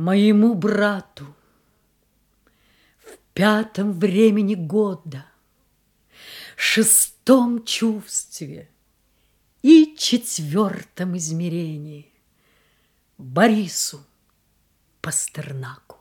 Моему брату в пятом времени года, Шестом чувстве и четвертом измерении Борису Пастернаку.